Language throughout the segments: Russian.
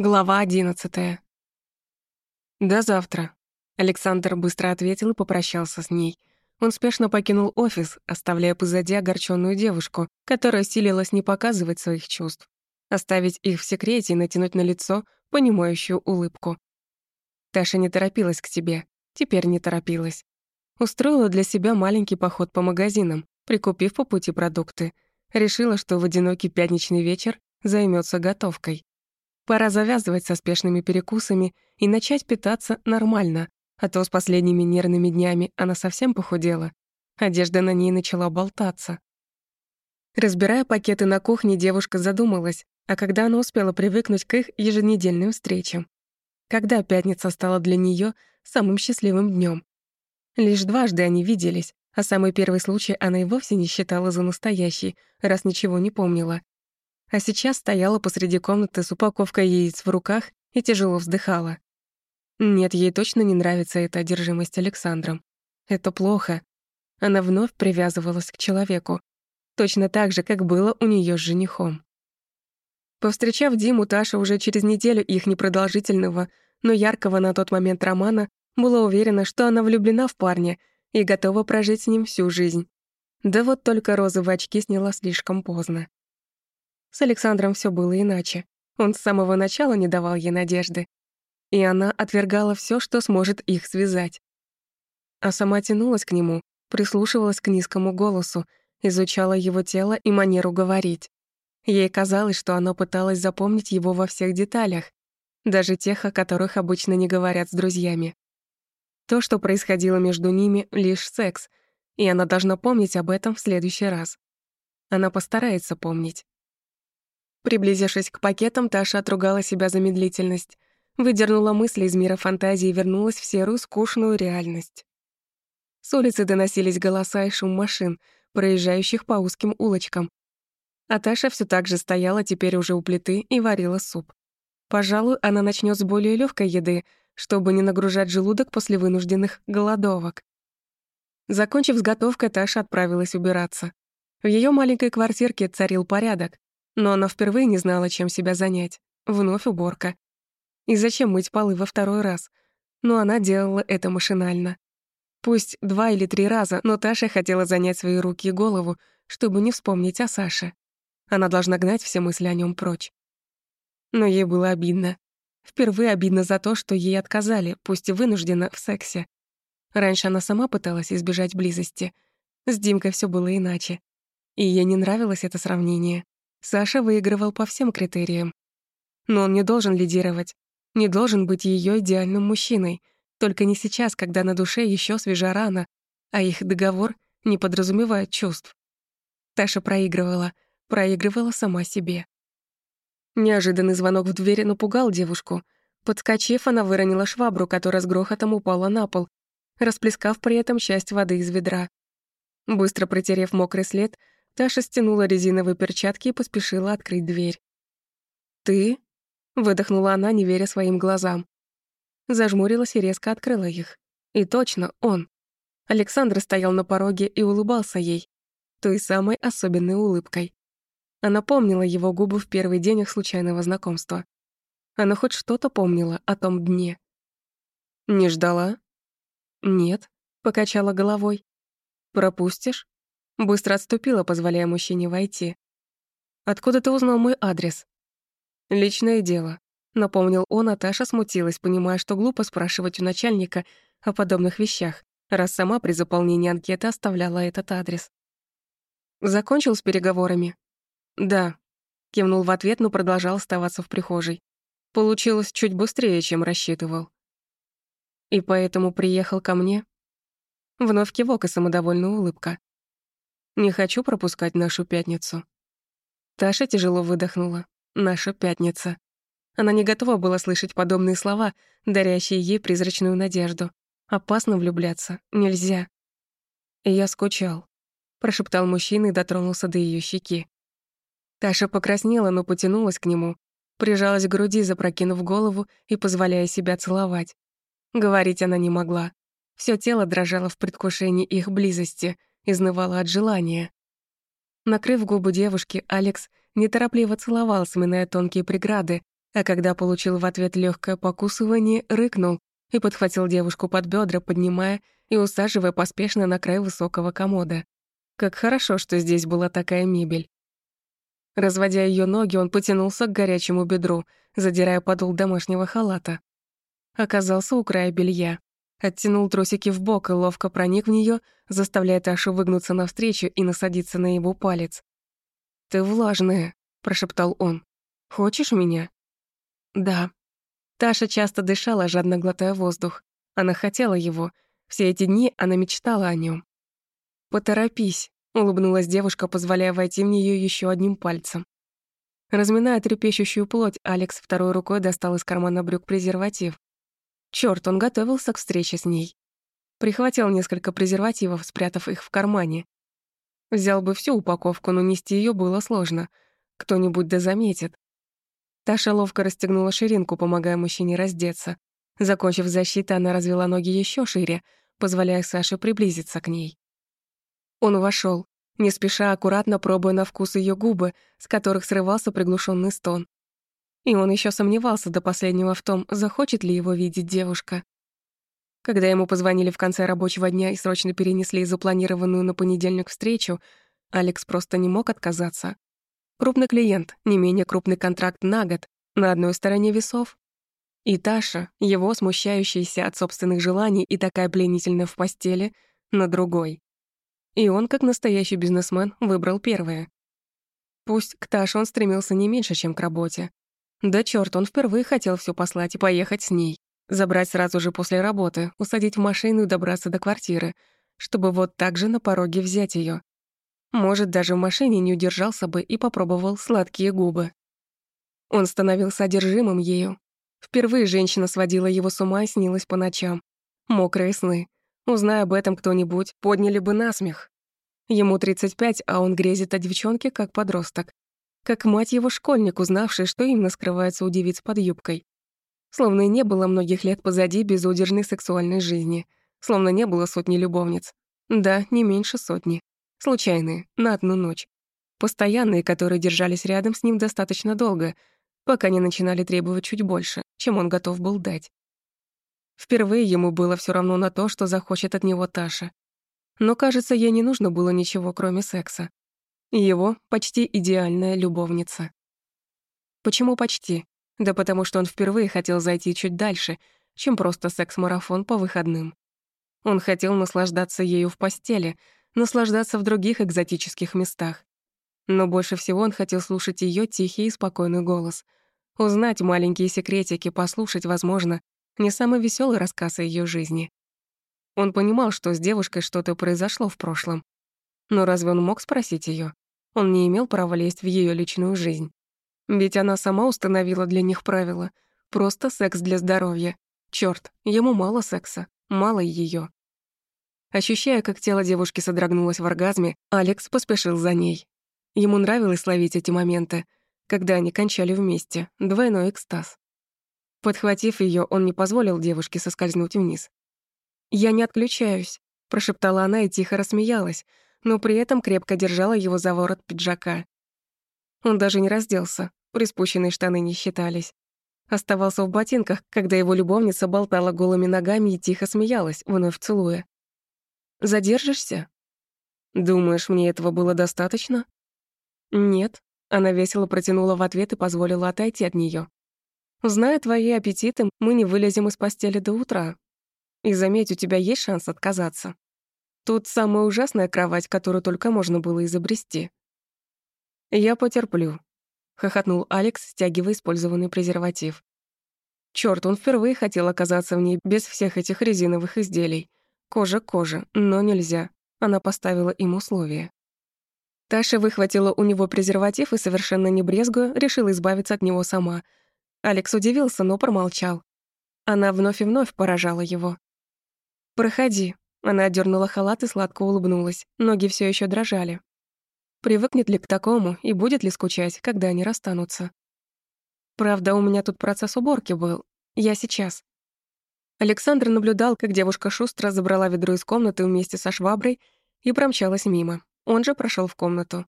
Глава одиннадцатая. «До завтра», — Александр быстро ответил и попрощался с ней. Он спешно покинул офис, оставляя позади огорченную девушку, которая силилась не показывать своих чувств, оставить их в секрете и натянуть на лицо понимающую улыбку. Таша не торопилась к тебе, теперь не торопилась. Устроила для себя маленький поход по магазинам, прикупив по пути продукты. Решила, что в одинокий пятничный вечер займется готовкой. Пора завязывать со спешными перекусами и начать питаться нормально, а то с последними нервными днями она совсем похудела. Одежда на ней начала болтаться. Разбирая пакеты на кухне, девушка задумалась, а когда она успела привыкнуть к их еженедельным встречам? Когда пятница стала для нее самым счастливым днем? Лишь дважды они виделись, а самый первый случай она и вовсе не считала за настоящий, раз ничего не помнила а сейчас стояла посреди комнаты с упаковкой яиц в руках и тяжело вздыхала. Нет, ей точно не нравится эта одержимость Александром. Это плохо. Она вновь привязывалась к человеку, точно так же, как было у нее с женихом. Повстречав Диму, Таша уже через неделю их непродолжительного, но яркого на тот момент романа была уверена, что она влюблена в парня и готова прожить с ним всю жизнь. Да вот только розовые очки сняла слишком поздно. С Александром все было иначе. Он с самого начала не давал ей надежды. И она отвергала все, что сможет их связать. А сама тянулась к нему, прислушивалась к низкому голосу, изучала его тело и манеру говорить. Ей казалось, что она пыталась запомнить его во всех деталях, даже тех, о которых обычно не говорят с друзьями. То, что происходило между ними, — лишь секс, и она должна помнить об этом в следующий раз. Она постарается помнить. Приблизившись к пакетам, Таша отругала себя за медлительность, выдернула мысли из мира фантазии и вернулась в серую, скучную реальность. С улицы доносились голоса и шум машин, проезжающих по узким улочкам. А Таша все так же стояла теперь уже у плиты и варила суп. Пожалуй, она начнет с более легкой еды, чтобы не нагружать желудок после вынужденных голодовок. Закончив с готовкой, Таша отправилась убираться. В ее маленькой квартирке царил порядок. Но она впервые не знала, чем себя занять. Вновь уборка. И зачем мыть полы во второй раз? Но она делала это машинально. Пусть два или три раза, но Таша хотела занять свои руки и голову, чтобы не вспомнить о Саше. Она должна гнать все мысли о нем прочь. Но ей было обидно. Впервые обидно за то, что ей отказали, пусть и вынужденно, в сексе. Раньше она сама пыталась избежать близости. С Димкой все было иначе. И ей не нравилось это сравнение. Саша выигрывал по всем критериям. Но он не должен лидировать, не должен быть ее идеальным мужчиной, только не сейчас, когда на душе еще свежа рана, а их договор не подразумевает чувств. Таша проигрывала, проигрывала сама себе. Неожиданный звонок в двери напугал девушку. Подскочив, она выронила швабру, которая с грохотом упала на пол, расплескав при этом часть воды из ведра. Быстро протерев мокрый след, Таша стянула резиновые перчатки и поспешила открыть дверь. «Ты?» — выдохнула она, не веря своим глазам. Зажмурилась и резко открыла их. И точно, он. Александр стоял на пороге и улыбался ей, той самой особенной улыбкой. Она помнила его губы в первый день их случайного знакомства. Она хоть что-то помнила о том дне. «Не ждала?» «Нет», — покачала головой. «Пропустишь?» Быстро отступила, позволяя мужчине войти. «Откуда ты узнал мой адрес?» «Личное дело», — напомнил он, а Таша смутилась, понимая, что глупо спрашивать у начальника о подобных вещах, раз сама при заполнении анкеты оставляла этот адрес. «Закончил с переговорами?» «Да», — кивнул в ответ, но продолжал оставаться в прихожей. Получилось чуть быстрее, чем рассчитывал. «И поэтому приехал ко мне?» Вновь кивок и самодовольная улыбка. Не хочу пропускать нашу пятницу». Таша тяжело выдохнула. «Наша пятница». Она не готова была слышать подобные слова, дарящие ей призрачную надежду. Опасно влюбляться. Нельзя. Я скучал. Прошептал мужчина и дотронулся до ее щеки. Таша покраснела, но потянулась к нему, прижалась к груди, запрокинув голову и позволяя себя целовать. Говорить она не могла. Все тело дрожало в предвкушении их близости, изнывала от желания. Накрыв губы девушки, Алекс неторопливо целовал, сминая тонкие преграды, А когда получил в ответ легкое покусывание, рыкнул и подхватил девушку под бедра, поднимая и усаживая поспешно на край высокого комода. Как хорошо, что здесь была такая мебель. Разводя ее ноги, он потянулся к горячему бедру, задирая подол домашнего халата. Оказался у края белья. Оттянул трусики в бок и ловко проник в нее, заставляя Ташу выгнуться навстречу и насадиться на его палец. «Ты влажная», — прошептал он. «Хочешь меня?» «Да». Таша часто дышала, жадно глотая воздух. Она хотела его. Все эти дни она мечтала о нем. «Поторопись», — улыбнулась девушка, позволяя войти в нее еще одним пальцем. Разминая трепещущую плоть, Алекс второй рукой достал из кармана брюк презерватив. Чёрт, он готовился к встрече с ней. Прихватил несколько презервативов, спрятав их в кармане. Взял бы всю упаковку, но нести ее было сложно. Кто-нибудь да заметит. Таша ловко расстегнула ширинку, помогая мужчине раздеться. Закончив защиту, она развела ноги еще шире, позволяя Саше приблизиться к ней. Он вошел, не спеша, аккуратно пробуя на вкус ее губы, с которых срывался приглушенный стон. И он еще сомневался до последнего в том, захочет ли его видеть девушка. Когда ему позвонили в конце рабочего дня и срочно перенесли запланированную на понедельник встречу, Алекс просто не мог отказаться. Крупный клиент, не менее крупный контракт на год, на одной стороне весов. И Таша, его смущающаяся от собственных желаний и такая пленительная в постели, на другой. И он, как настоящий бизнесмен, выбрал первое. Пусть к Таше он стремился не меньше, чем к работе. Да чёрт, он впервые хотел всё послать и поехать с ней. Забрать сразу же после работы, усадить в машину и добраться до квартиры, чтобы вот так же на пороге взять её. Может, даже в машине не удержался бы и попробовал сладкие губы. Он становился одержимым ею. Впервые женщина сводила его с ума и снилась по ночам. Мокрые сны. Узная об этом кто-нибудь, подняли бы насмех. Ему 35, а он грезит о девчонке как подросток. Как мать его школьник, узнавший, что именно скрывается у девиц под юбкой. Словно и не было многих лет позади безудержной сексуальной жизни. Словно не было сотни любовниц. Да, не меньше сотни. Случайные, на одну ночь. Постоянные, которые держались рядом с ним достаточно долго, пока не начинали требовать чуть больше, чем он готов был дать. Впервые ему было все равно на то, что захочет от него Таша. Но, кажется, ей не нужно было ничего, кроме секса. Его почти идеальная любовница. Почему почти? Да потому что он впервые хотел зайти чуть дальше, чем просто секс-марафон по выходным. Он хотел наслаждаться ею в постели, наслаждаться в других экзотических местах. Но больше всего он хотел слушать ее тихий и спокойный голос, узнать маленькие секретики, послушать, возможно, не самый веселый рассказ о ее жизни. Он понимал, что с девушкой что-то произошло в прошлом. Но разве он мог спросить ее? Он не имел права лезть в ее личную жизнь. Ведь она сама установила для них правила. Просто секс для здоровья. Черт, ему мало секса, мало ее. Ощущая, как тело девушки содрогнулось в оргазме, Алекс поспешил за ней. Ему нравилось ловить эти моменты, когда они кончали вместе, двойной экстаз. Подхватив ее, он не позволил девушке соскользнуть вниз. «Я не отключаюсь», — прошептала она и тихо рассмеялась, но при этом крепко держала его за ворот пиджака. Он даже не разделся, приспущенные штаны не считались. Оставался в ботинках, когда его любовница болтала голыми ногами и тихо смеялась, вновь целуя. Задержишься? Думаешь, мне этого было достаточно? Нет. Она весело протянула в ответ и позволила отойти от нее. Зная твои аппетиты, мы не вылезем из постели до утра. И заметь, у тебя есть шанс отказаться. Тут самая ужасная кровать, которую только можно было изобрести. Я потерплю, хохотнул Алекс, стягивая использованный презерватив. Чёрт, он впервые хотел оказаться в ней без всех этих резиновых изделий. Кожа к коже, но нельзя. Она поставила им условия. Таша выхватила у него презерватив и, совершенно не брезгуя, решила избавиться от него сама. Алекс удивился, но промолчал. Она вновь и вновь поражала его. «Проходи». Она отдернула халат и сладко улыбнулась. Ноги все еще дрожали. Привыкнет ли к такому и будет ли скучать, когда они расстанутся? Правда, у меня тут процесс уборки был. Я сейчас. Александр наблюдал, как девушка шустро забрала ведро из комнаты вместе со шваброй и промчалась мимо. Он же прошел в комнату.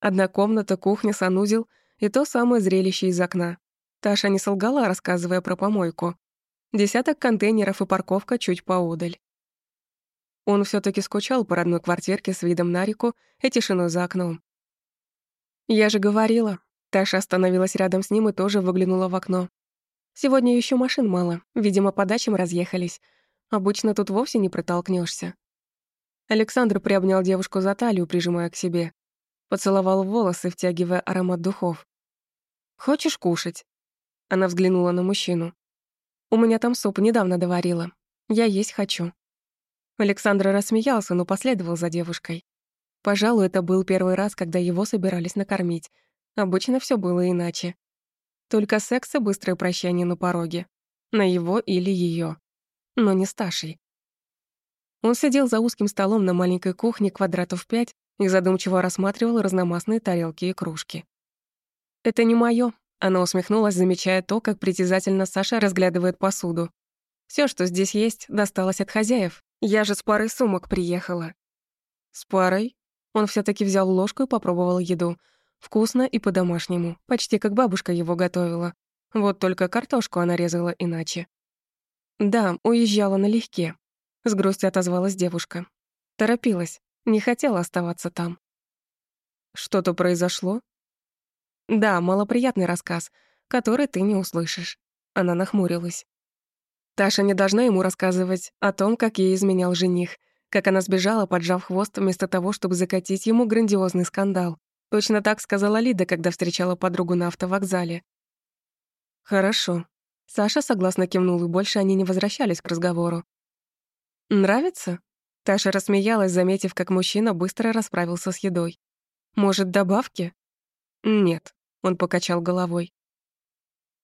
Одна комната, кухня, санузел и то самое зрелище из окна. Таша не солгала, рассказывая про помойку. Десяток контейнеров и парковка чуть поодаль. Он все таки скучал по родной квартирке с видом на реку и тишиной за окном. «Я же говорила». Таша остановилась рядом с ним и тоже выглянула в окно. «Сегодня еще машин мало, видимо, по дачам разъехались. Обычно тут вовсе не протолкнешься. Александр приобнял девушку за талию, прижимая к себе. Поцеловал в волосы, втягивая аромат духов. «Хочешь кушать?» Она взглянула на мужчину. «У меня там суп недавно доварила. Я есть хочу». Александр рассмеялся, но последовал за девушкой. Пожалуй, это был первый раз, когда его собирались накормить. Обычно все было иначе. Только секс и быстрое прощание на пороге. На его или ее, Но не с. Он сидел за узким столом на маленькой кухне квадратов пять и задумчиво рассматривал разномастные тарелки и кружки. «Это не моё», — она усмехнулась, замечая то, как притязательно Саша разглядывает посуду. Все, что здесь есть, досталось от хозяев. Я же с парой сумок приехала». «С парой?» Он все таки взял ложку и попробовал еду. Вкусно и по-домашнему, почти как бабушка его готовила. Вот только картошку она резала иначе. «Да, уезжала налегке», — с грустью отозвалась девушка. Торопилась, не хотела оставаться там. «Что-то произошло?» «Да, малоприятный рассказ, который ты не услышишь». Она нахмурилась. Таша не должна ему рассказывать о том, как ей изменял жених, как она сбежала, поджав хвост, вместо того, чтобы закатить ему грандиозный скандал. Точно так сказала Лида, когда встречала подругу на автовокзале. «Хорошо». Саша согласно кивнул, и больше они не возвращались к разговору. «Нравится?» Таша рассмеялась, заметив, как мужчина быстро расправился с едой. «Может, добавки?» «Нет», — он покачал головой.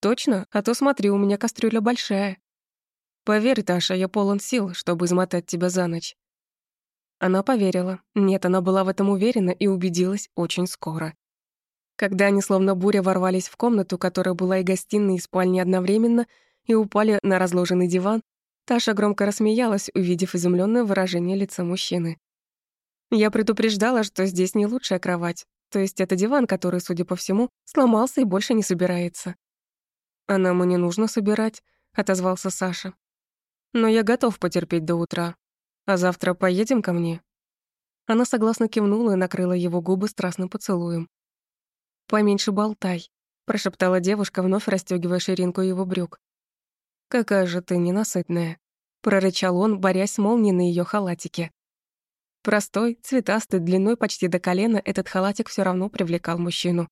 «Точно? А то смотри, у меня кастрюля большая». «Поверь, Таша, я полон сил, чтобы измотать тебя за ночь». Она поверила. Нет, она была в этом уверена и убедилась очень скоро. Когда они словно буря ворвались в комнату, которая была и гостиной, и спальней одновременно, и упали на разложенный диван, Таша громко рассмеялась, увидев изумленное выражение лица мужчины. «Я предупреждала, что здесь не лучшая кровать. То есть это диван, который, судя по всему, сломался и больше не собирается». «А нам и не нужно собирать», — отозвался Саша. «Но я готов потерпеть до утра. А завтра поедем ко мне?» Она согласно кивнула и накрыла его губы страстным поцелуем. «Поменьше болтай», — прошептала девушка, вновь расстёгивая ширинку его брюк. «Какая же ты ненасытная», — прорычал он, борясь с молнией на её халатике. Простой, цветастый, длиной почти до колена, этот халатик всё равно привлекал мужчину.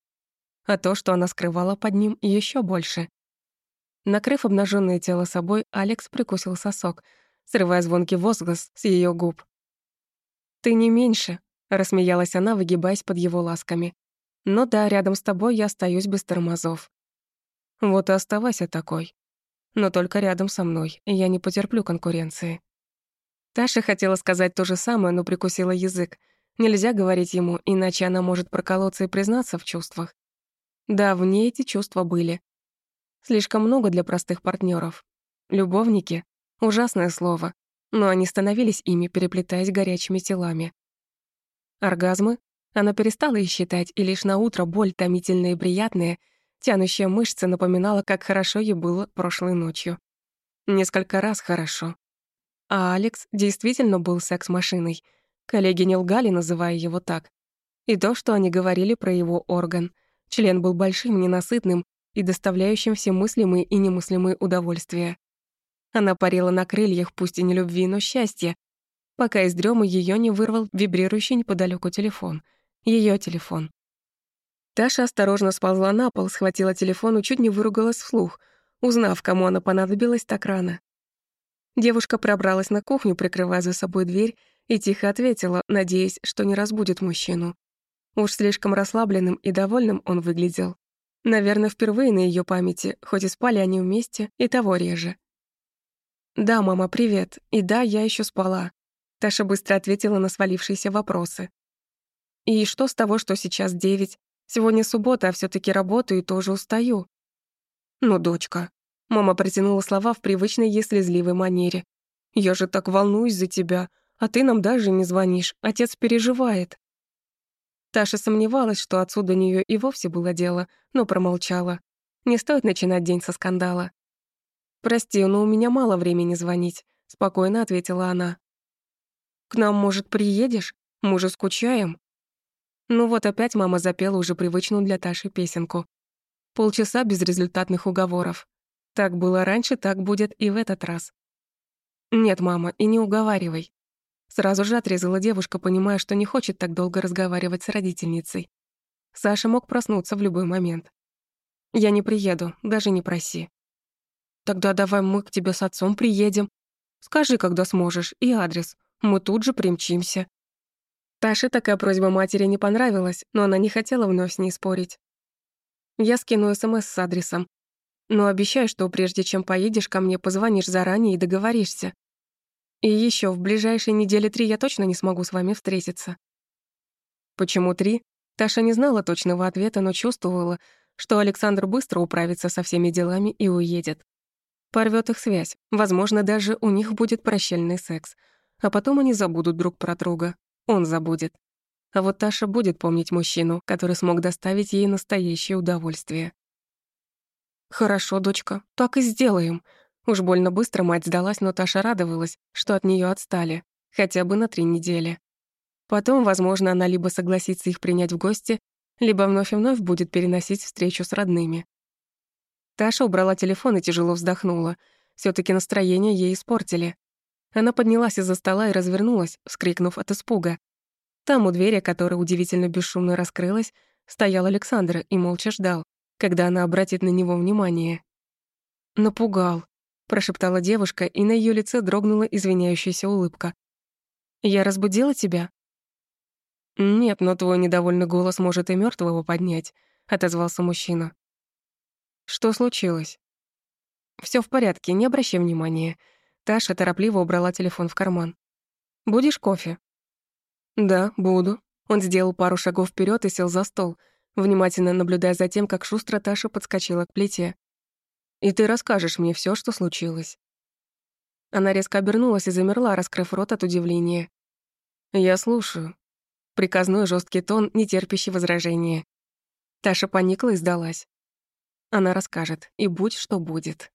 А то, что она скрывала под ним, ещё больше. Накрыв обнажённое тело собой, Алекс прикусил сосок, срывая звонкий возглас с её губ. «Ты не меньше», — рассмеялась она, выгибаясь под его ласками. «Но да, рядом с тобой я остаюсь без тормозов». «Вот и оставайся такой», но только рядом со мной, я не потерплю конкуренции. Таша хотела сказать то же самое, но прикусила язык. Нельзя говорить ему, иначе она может проколоться и признаться в чувствах. Да, в ней эти чувства были. Слишком много для простых партнеров. Любовники — ужасное слово, но они становились ими, переплетаясь горячими телами. Оргазмы она перестала их считать, и лишь на утро боль томительная и приятная — Тянущая мышца напоминала, как хорошо ей было прошлой ночью. Несколько раз хорошо. А Алекс действительно был секс-машиной. Коллеги не лгали, называя его так. И то, что они говорили про его орган. Член был большим, ненасытным и доставляющим все мыслимые и немыслимые удовольствия. Она парила на крыльях, пусть и не любви, но счастья, пока из дрёмы её не вырвал вибрирующий неподалёку телефон. Её телефон. Таша осторожно сползла на пол, схватила телефон и чуть не выругалась вслух, узнав, кому она понадобилась так рано. Девушка пробралась на кухню, прикрывая за собой дверь, и тихо ответила, надеясь, что не разбудит мужчину. Уж слишком расслабленным и довольным он выглядел. Наверное, впервые на ее памяти, хоть и спали они вместе, и того реже. «Да, мама, привет. И да, я еще спала». Таша быстро ответила на свалившиеся вопросы. «И что с того, что сейчас девять? Сегодня суббота, а все таки работаю и тоже устаю. Ну, дочка. Мама протянула слова в привычной ей слезливой манере. Я же так волнуюсь за тебя, а ты нам даже не звонишь. Отец переживает. Таша сомневалась, что отцу до нее и вовсе было дело, но промолчала. Не стоит начинать день со скандала. «Прости, но у меня мало времени звонить», — спокойно ответила она. «К нам, может, приедешь? Мы же скучаем». Ну вот опять мама запела уже привычную для Таши песенку. Полчаса безрезультатных уговоров. Так было раньше, так будет и в этот раз. «Нет, мама, и не уговаривай». Сразу же отрезала девушка, понимая, что не хочет так долго разговаривать с родительницей. Саша мог проснуться в любой момент. «Я не приеду, даже не проси». «Тогда давай мы к тебе с отцом приедем. Скажи, когда сможешь, и адрес. Мы тут же примчимся». Таше такая просьба матери не понравилась, но она не хотела вновь с ней спорить. «Я скину СМС с адресом. Но обещаю, что прежде чем поедешь ко мне, позвонишь заранее и договоришься. И еще в ближайшие недели три я точно не смогу с вами встретиться». Почему три? Таша не знала точного ответа, но чувствовала, что Александр быстро управится со всеми делами и уедет. Порвёт их связь, возможно, даже у них будет прощальный секс. А потом они забудут друг про друга. Он забудет. А вот Таша будет помнить мужчину, который смог доставить ей настоящее удовольствие. «Хорошо, дочка, так и сделаем». Уж больно быстро мать сдалась, но Таша радовалась, что от неё отстали, хотя бы на три недели. Потом, возможно, она либо согласится их принять в гости, либо вновь и вновь будет переносить встречу с родными. Таша убрала телефон и тяжело вздохнула. все таки настроение ей испортили. Она поднялась из-за стола и развернулась, вскрикнув от испуга. Там у двери, которая удивительно бесшумно раскрылась, стоял Александр и молча ждал, когда она обратит на него внимание. «Напугал», — прошептала девушка, и на ее лице дрогнула извиняющаяся улыбка. «Я разбудила тебя?» «Нет, но твой недовольный голос может и мертвого поднять», — отозвался мужчина. «Что случилось?» Все в порядке, не обращай внимания». Таша торопливо убрала телефон в карман. «Будешь кофе?» «Да, буду». Он сделал пару шагов вперед и сел за стол, внимательно наблюдая за тем, как шустро Таша подскочила к плите. «И ты расскажешь мне все, что случилось». Она резко обернулась и замерла, раскрыв рот от удивления. «Я слушаю», Приказной жесткий тон, не терпящий возражения. Таша поникла и сдалась. Она расскажет, и будь что будет.